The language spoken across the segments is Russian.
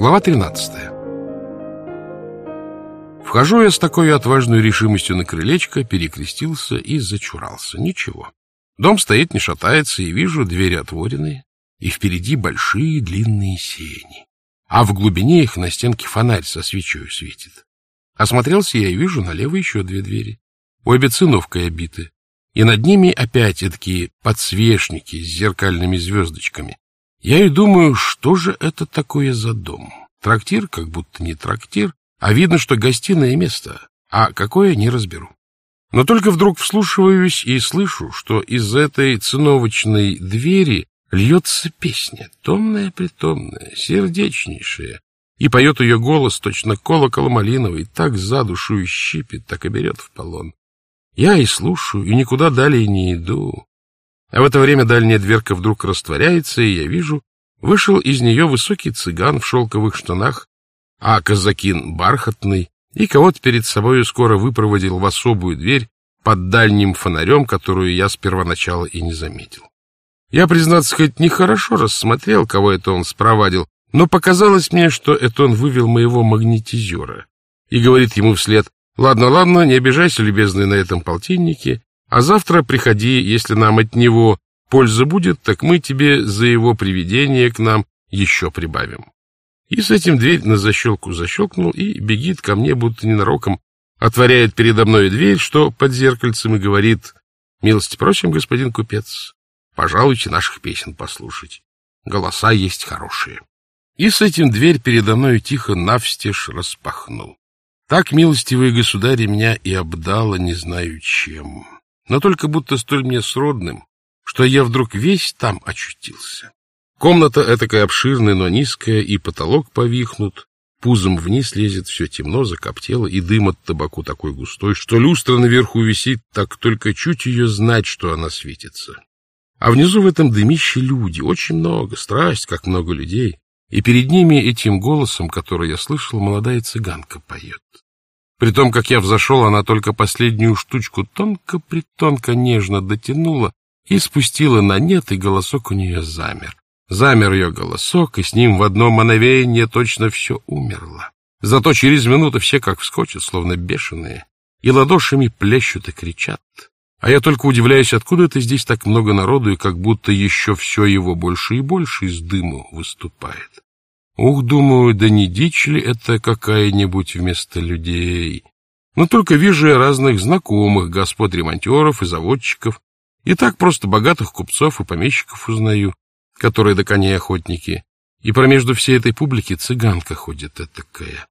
Глава 13 Вхожу я с такой отважной решимостью на крылечко, перекрестился и зачурался. Ничего. Дом стоит, не шатается, и вижу двери отворены, и впереди большие длинные сени. А в глубине их на стенке фонарь со свечой светит. Осмотрелся я и вижу налево еще две двери. Обе циновкой обиты. И над ними опять такие подсвечники с зеркальными звездочками. Я и думаю, что же это такое за дом? Трактир, как будто не трактир, а видно, что гостиное место, а какое не разберу. Но только вдруг вслушиваюсь и слышу, что из этой циновочной двери льется песня, томная-притомная, сердечнейшая, и поет ее голос точно колокол малиновый, так за душу и щипит, так и берет в полон. Я и слушаю, и никуда далее не иду, а в это время дальняя дверка вдруг растворяется, и я вижу, вышел из нее высокий цыган в шелковых штанах, а казакин бархатный, и кого-то перед собою скоро выпроводил в особую дверь под дальним фонарем, которую я с первоначала и не заметил. Я, признаться, хоть нехорошо рассмотрел, кого это он спровадил, но показалось мне, что это он вывел моего магнетизера и говорит ему вслед, «Ладно, ладно, не обижайся, любезный, на этом полтиннике, а завтра приходи, если нам от него польза будет, так мы тебе за его приведение к нам еще прибавим. И с этим дверь на защелку защелкнул и бегит ко мне, будто ненароком, отворяет передо мной дверь, что под зеркальцем, и говорит, «Милости просим, господин купец, пожалуйте наших песен послушать. Голоса есть хорошие». И с этим дверь передо мной тихо навстежь распахнул. Так, милостивые государи, меня и обдало не знаю чем но только будто столь мне сродным, что я вдруг весь там очутился. Комната этакая обширная, но низкая, и потолок повихнут, пузом вниз лезет, все темно, закоптело, и дым от табаку такой густой, что люстра наверху висит, так только чуть ее знать, что она светится. А внизу в этом дымище люди, очень много, страсть, как много людей, и перед ними этим голосом, который я слышал, молодая цыганка поет. При том, как я взошел, она только последнюю штучку тонко-притонко нежно дотянула и спустила на нет, и голосок у нее замер. Замер ее голосок, и с ним в одно мгновение точно все умерло. Зато через минуту все как вскочат, словно бешеные, и ладошами плещут и кричат. А я только удивляюсь, откуда это здесь так много народу, и как будто еще все его больше и больше из дыму выступает. Ух, думаю, да не дичь ли это какая-нибудь вместо людей? Но только вижу я разных знакомых господ ремонтеров и заводчиков, и так просто богатых купцов и помещиков узнаю, которые до коней охотники. И промежду всей этой публики цыганка ходит этакая.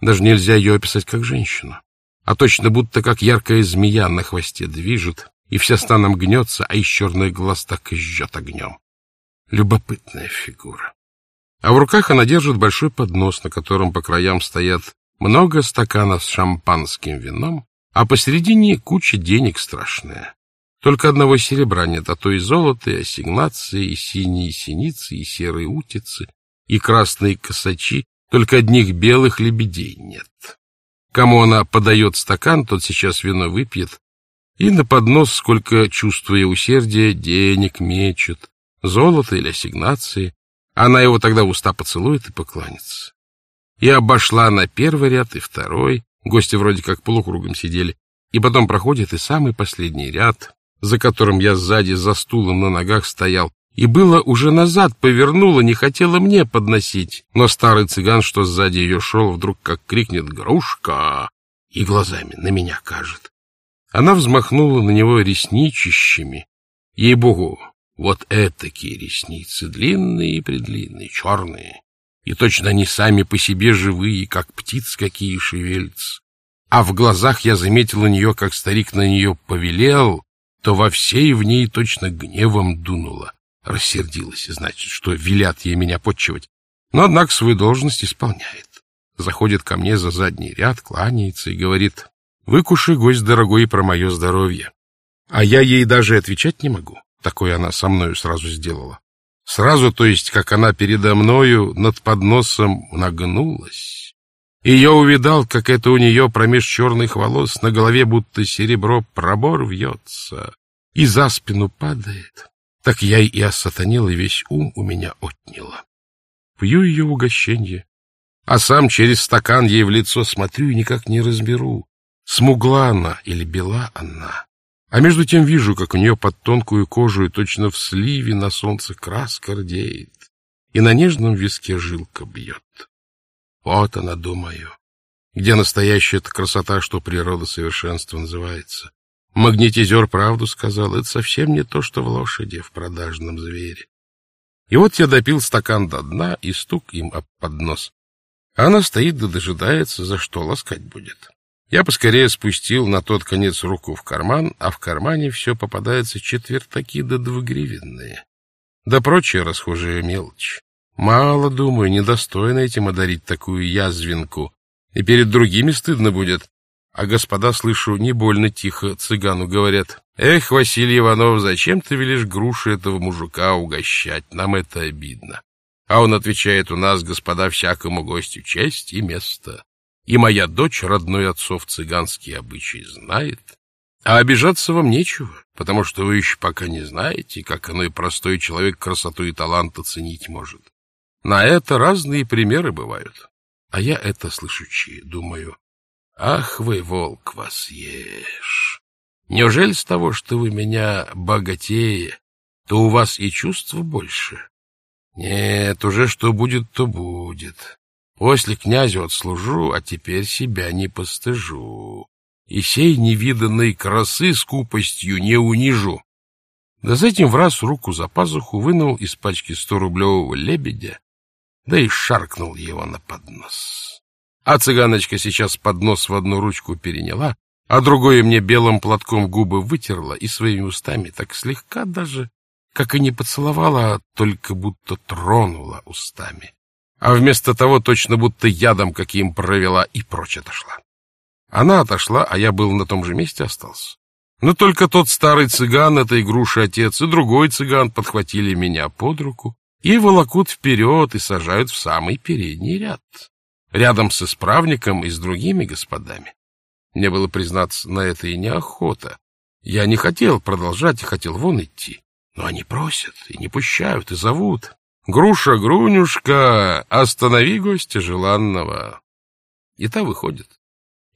Даже нельзя ее описать как женщину. А точно будто как яркая змея на хвосте движет, и вся станом гнется, а из черных глаз так и жжет огнем. Любопытная фигура а в руках она держит большой поднос, на котором по краям стоят много стаканов с шампанским вином, а посередине куча денег страшная. Только одного серебра нет, а то и золото, и ассигнации, и синие синицы, и серые утицы, и красные косачи, только одних белых лебедей нет. Кому она подает стакан, тот сейчас вино выпьет, и на поднос, сколько, чувствуя усердие, денег мечет, золото или ассигнации, она его тогда уста поцелует и поклонится. И обошла на первый ряд и второй, гости вроде как полукругом сидели, и потом проходит и самый последний ряд, за которым я сзади за стулом на ногах стоял, и было уже назад повернула, не хотела мне подносить, но старый цыган, что сзади ее шел, вдруг как крикнет «Грушка!» и глазами на меня кажет. Она взмахнула на него ресничищами. Ей-богу, вот этакие ресницы, длинные и предлинные, черные. И точно они сами по себе живые, как птиц какие шевельцы. А в глазах я заметил у нее, как старик на нее повелел, то во всей в ней точно гневом дунуло. Рассердилась, значит, что велят ей меня подчивать. Но, однако, свою должность исполняет. Заходит ко мне за задний ряд, кланяется и говорит, «Выкушай, гость дорогой, про мое здоровье». А я ей даже отвечать не могу. Такое она со мною сразу сделала. Сразу, то есть, как она передо мною над подносом нагнулась. И я увидал, как это у нее промеж черных волос на голове будто серебро пробор вьется и за спину падает. Так я и осатанел, и весь ум у меня отняла. Пью ее угощенье, а сам через стакан ей в лицо смотрю и никак не разберу, смугла она или бела она. А между тем вижу, как у нее под тонкую кожу и точно в сливе на солнце краска рдеет, и на нежном виске жилка бьет. Вот она, думаю, где настоящая эта красота, что природа совершенства называется. Магнетизер правду сказал, это совсем не то, что в лошади, в продажном звере. И вот я допил стакан до дна и стук им об поднос. А она стоит да дожидается, за что ласкать будет. Я поскорее спустил на тот конец руку в карман, а в кармане все попадается четвертаки да двугривенные. Да прочая расхожая мелочь. Мало, думаю, недостойно этим одарить такую язвинку. И перед другими стыдно будет. А господа, слышу, не больно тихо цыгану говорят. Эх, Василий Иванов, зачем ты велишь груши этого мужика угощать? Нам это обидно. А он отвечает, у нас, господа, всякому гостю честь и место. И моя дочь родной отцов цыганский обычай знает. А обижаться вам нечего, потому что вы еще пока не знаете, как оно и простой человек красоту и талант оценить может. На это разные примеры бывают. А я это слышучи, думаю, ах вы, волк, вас ешь. Неужели с того, что вы меня богатее, то у вас и чувства больше? Нет, уже что будет, то будет. После князю отслужу, а теперь себя не постыжу. И сей невиданной красы скупостью не унижу. Да за этим в раз руку за пазуху вынул из пачки сто-рублевого лебедя да и шаркнул его на поднос. А цыганочка сейчас поднос в одну ручку переняла, а другое мне белым платком губы вытерла и своими устами так слегка даже, как и не поцеловала, а только будто тронула устами. А вместо того точно будто ядом каким провела и прочь отошла. Она отошла, а я был на том же месте остался. Но только тот старый цыган, этой груши отец, и другой цыган подхватили меня под руку и волокут вперед и сажают в самый передний ряд, рядом с исправником и с другими господами. Мне было, признаться, на это и неохота. Я не хотел продолжать и хотел вон идти. Но они просят и не пущают, и зовут. «Груша, Грунюшка, останови гостя желанного!» И та выходит.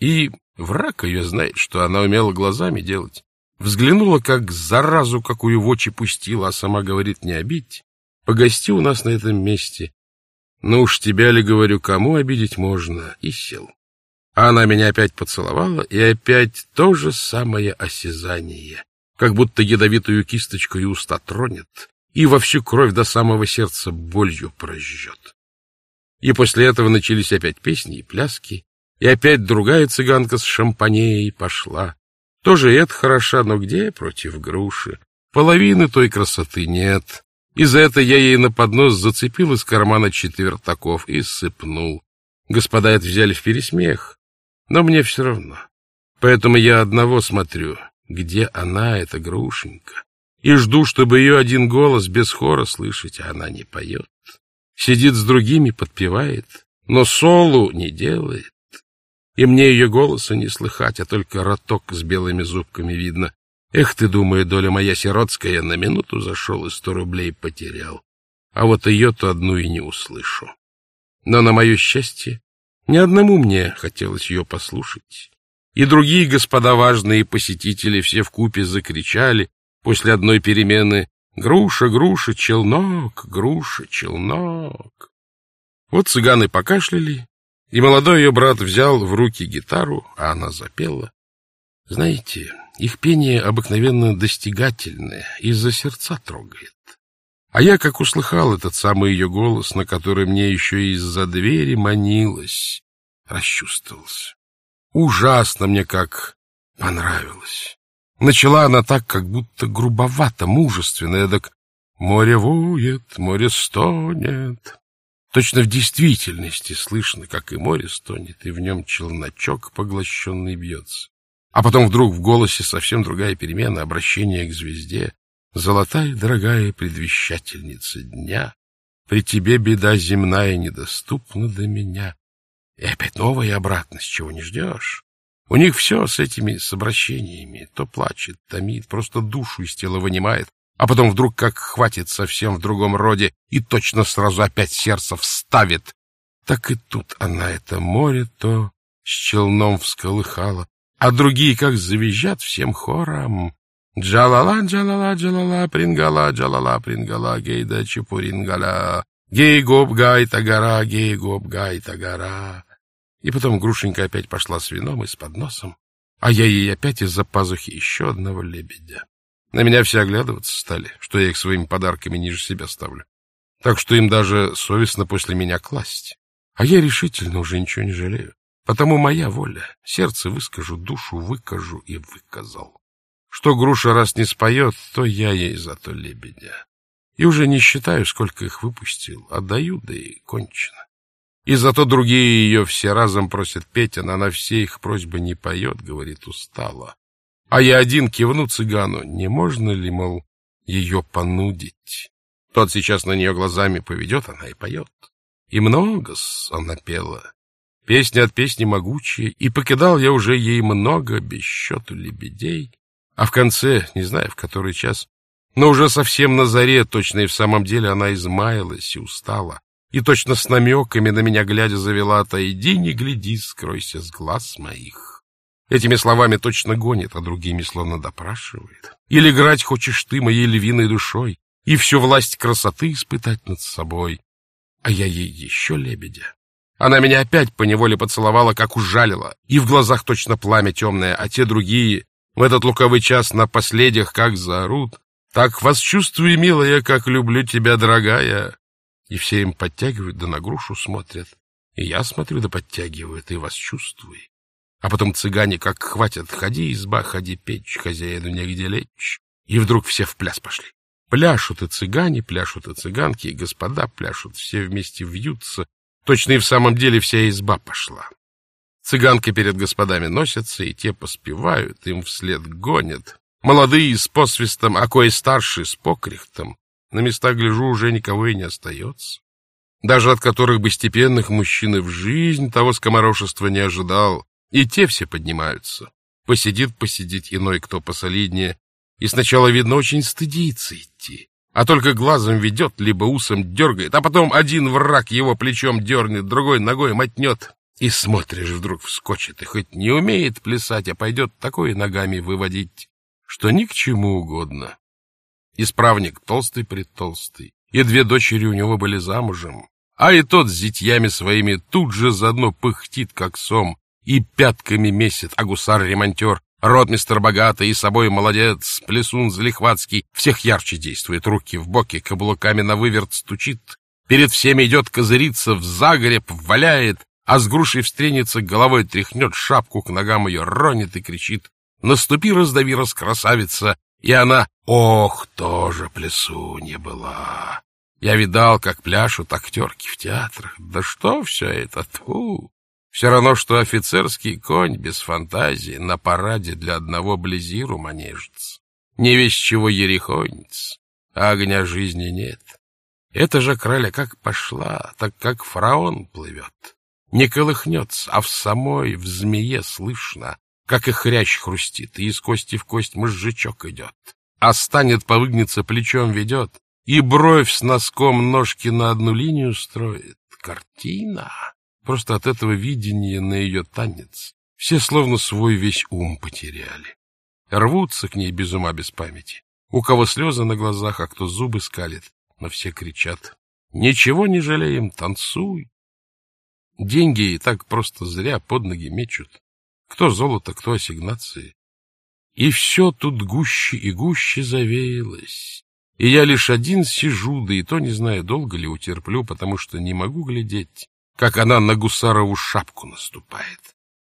И враг ее знает, что она умела глазами делать. Взглянула, как заразу, какую в очи пустила, а сама говорит, не обидь. Погости у нас на этом месте. Ну уж тебя ли, говорю, кому обидеть можно, и сел. А она меня опять поцеловала, и опять то же самое осязание, как будто ядовитую кисточку и уста тронет, и во всю кровь до самого сердца болью прожжет. И после этого начались опять песни и пляски, и опять другая цыганка с шампанеей пошла. Тоже это хороша, но где против груши? Половины той красоты нет. И за это я ей на поднос зацепил из кармана четвертаков и сыпнул. Господа это взяли в пересмех, но мне все равно. Поэтому я одного смотрю, где она, эта грушенька, и жду, чтобы ее один голос без хора слышать, а она не поет. Сидит с другими, подпевает, но солу не делает. И мне ее голоса не слыхать, а только роток с белыми зубками видно. Эх ты, думаю, доля моя сиротская, на минуту зашел и сто рублей потерял. А вот ее-то одну и не услышу. Но, на мое счастье, ни одному мне хотелось ее послушать. И другие господа важные посетители все вкупе закричали после одной перемены «Груша, груша, челнок, груша, челнок». Вот цыганы покашляли, и молодой ее брат взял в руки гитару, а она запела. Знаете, их пение обыкновенно достигательное и за сердца трогает. А я, как услыхал этот самый ее голос, на который мне еще из-за двери манилось, расчувствовался. Ужасно мне как понравилось. Начала она так, как будто грубовато, мужественно, эдак «Море воет, море стонет». Точно в действительности слышно, как и море стонет, и в нем челночок поглощенный бьется. А потом вдруг в голосе совсем другая перемена, обращение к звезде. Золотая, дорогая предвещательница дня, При тебе беда земная недоступна до меня. И опять новая обратность, чего не ждешь. У них все с этими с обращениями. То плачет, томит, просто душу из тела вынимает, а потом вдруг как хватит совсем в другом роде и точно сразу опять сердце вставит. Так и тут она это море то с челном всколыхала, а другие как завизжат всем хором. Джалала, джалала, джалала, прингала, джалала, прингала, гейда, чепурингала, гей гоп И потом Грушенька опять пошла с вином и с подносом, а я ей опять из-за пазухи еще одного лебедя. На меня все оглядываться стали, что я их своими подарками ниже себя ставлю. Так что им даже совестно после меня класть. А я решительно уже ничего не жалею. Потому моя воля. Сердце выскажу, душу выкажу и выказал. Что груша раз не споет, то я ей зато лебедя. И уже не считаю, сколько их выпустил. Отдаю, да и кончено. И зато другие ее все разом просят петь, она на все их просьбы не поет, говорит, устала. А я один кивну цыгану, не можно ли, мол, ее понудить? Тот сейчас на нее глазами поведет, она и поет. И много-с она пела. Песня от песни могучая, и покидал я уже ей много, без счету лебедей. А в конце, не знаю, в который час, но уже совсем на заре, точно и в самом деле она измаялась и устала, и точно с намеками на меня глядя завела «Отойди, не гляди, скройся с глаз моих». Этими словами точно гонит, а другими словно допрашивает. Или играть хочешь ты моей львиной душой, и всю власть красоты испытать над собой. А я ей еще лебедя. Она меня опять поневоле поцеловала, как ужалила, и в глазах точно пламя темное, а те другие в этот луковый час на последних как заорут. Так вас чувствую, милая, как люблю тебя, дорогая. И все им подтягивают, да на грушу смотрят. И я смотрю, да подтягивают, и вас чувствую. А потом цыгане как хватят, ходи, изба, ходи, печь, хозяину негде лечь. И вдруг все в пляс пошли. Пляшут и цыгане, пляшут и цыганки, и господа пляшут, все вместе вьются. Точно и в самом деле вся изба пошла. Цыганки перед господами носятся, и те поспевают, им вслед гонят. Молодые с посвистом, а кое старшие с покрихтом. На местах, гляжу, уже никого и не остается. Даже от которых бы степенных мужчин и в жизнь того скоморошества не ожидал. И те все поднимаются. Посидит, посидит иной, кто посолиднее. И сначала, видно, очень стыдится идти. А только глазом ведет, либо усом дергает, а потом один враг его плечом дернет, другой ногой мотнет. И смотришь, вдруг вскочит, и хоть не умеет плясать, а пойдет такой ногами выводить, что ни к чему угодно. Исправник толстый-предтолстый, и две дочери у него были замужем, а и тот с зятьями своими тут же заодно пыхтит, как сом, и пятками месяц, а гусар-ремонтер, ротмистер богатый и собой молодец, плесун залихватский, всех ярче действует, руки в боки, каблуками на выверт стучит, перед всеми идет козыриться, в загреб валяет, а с грушей встренется, головой тряхнет, шапку к ногам ее ронит и кричит «Наступи, раздави, раскрасавица!» И она «Ох, тоже не была!» Я видал, как пляшут актерки в театрах. Да что все это? Тьфу! Все равно, что офицерский конь без фантазии на параде для одного близиру манежится. Не весь чего ерехонец, а огня жизни нет. Это же краля как пошла, так как фараон плывет не колыхнется, а в самой, в змее слышно, как и хрящ хрустит, и из кости в кость мозжечок идет. А станет, повыгнется, плечом ведет, и бровь с носком ножки на одну линию строит. Картина! Просто от этого видения на ее танец все словно свой весь ум потеряли. Рвутся к ней без ума, без памяти. У кого слезы на глазах, а кто зубы скалит, но все кричат. Ничего не жалеем, танцуй, Деньги и так просто зря под ноги мечут. Кто золото, кто ассигнации. И все тут гуще и гуще завеялось. И я лишь один сижу, да и то не знаю, долго ли утерплю, потому что не могу глядеть, как она на гусарову шапку наступает.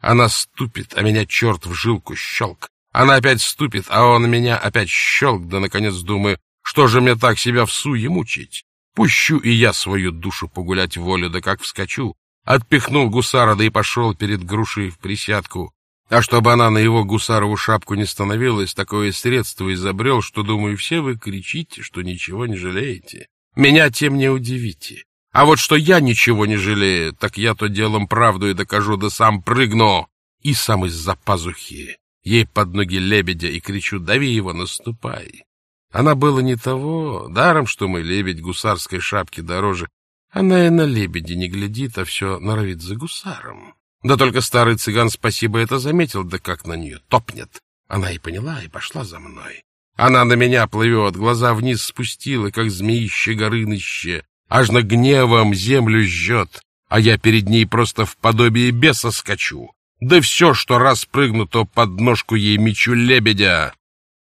Она ступит, а меня черт в жилку щелк. Она опять ступит, а он меня опять щелк, да, наконец, думаю, что же мне так себя в суе мучить? Пущу и я свою душу погулять волю, да как вскочу, отпихнул гусара, да и пошел перед грушей в присядку. А чтобы она на его гусарову шапку не становилась, такое средство изобрел, что, думаю, все вы кричите, что ничего не жалеете. Меня тем не удивите. А вот что я ничего не жалею, так я то делом правду и докажу, да сам прыгну. И сам из-за пазухи. Ей под ноги лебедя и кричу, дави его, наступай. Она была не того, даром, что мой лебедь гусарской шапки дороже, Она и на лебеди не глядит, а все норовит за гусаром. Да только старый цыган, спасибо, это заметил, да как на нее топнет. Она и поняла, и пошла за мной. Она на меня плывет, глаза вниз спустила, как змеище горыныще, аж на гневом землю жжет, а я перед ней просто в подобие беса скачу. Да все, что раз прыгну, то под ножку ей мечу лебедя.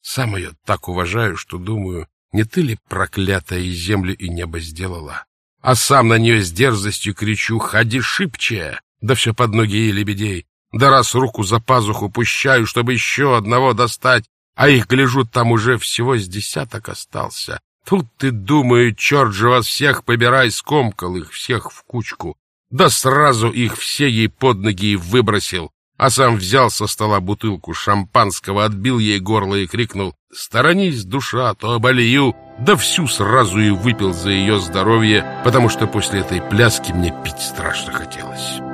Сам ее так уважаю, что думаю, не ты ли проклятая и землю и небо сделала? А сам на нее с дерзостью кричу «Ходи шибче!» Да все под ноги ей лебедей. Да раз руку за пазуху пущаю, чтобы еще одного достать, а их, гляжу, там уже всего с десяток остался. Тут ты, думаю, черт же вас всех побирай, скомкал их всех в кучку. Да сразу их все ей под ноги и выбросил, а сам взял со стола бутылку шампанского, отбил ей горло и крикнул «Сторонись, душа, то оболью!» Да всю сразу и выпил за ее здоровье, потому что после этой пляски мне пить страшно хотелось.